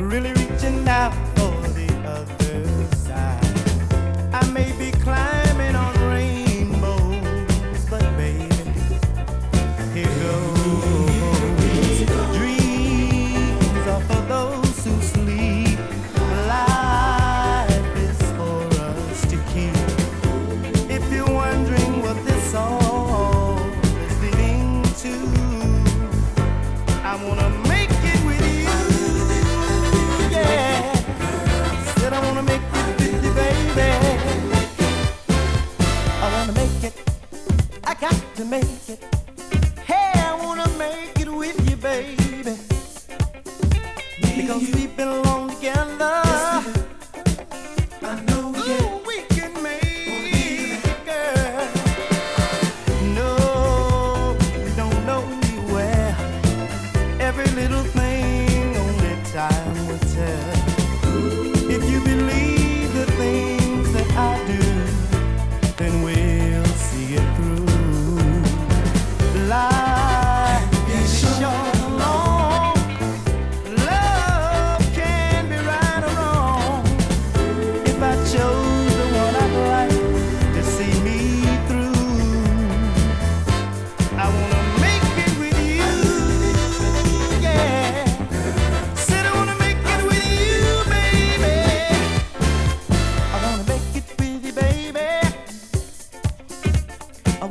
really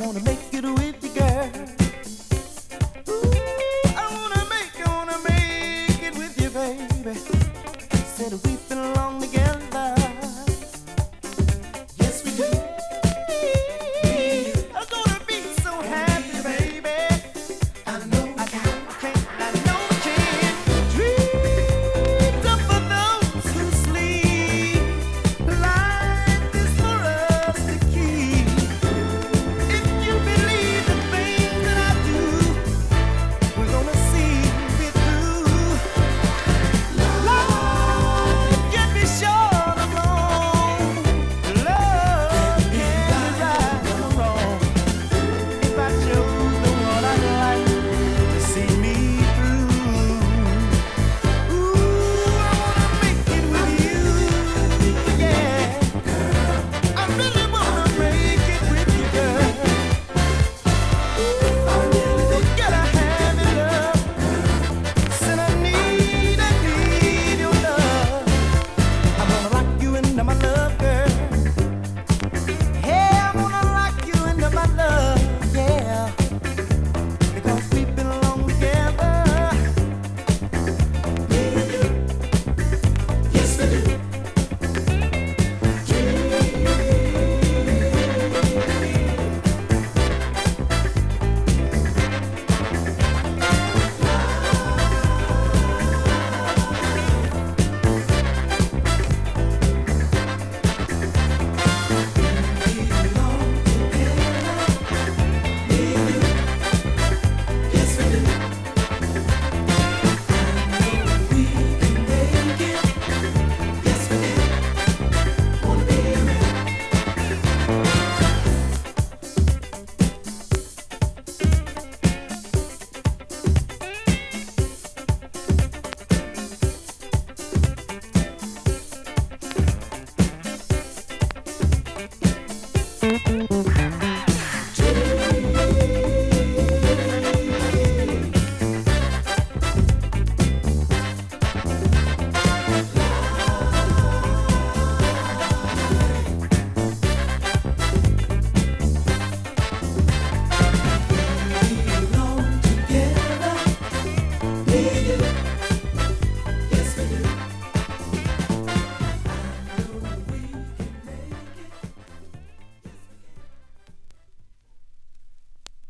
wanna make it a win.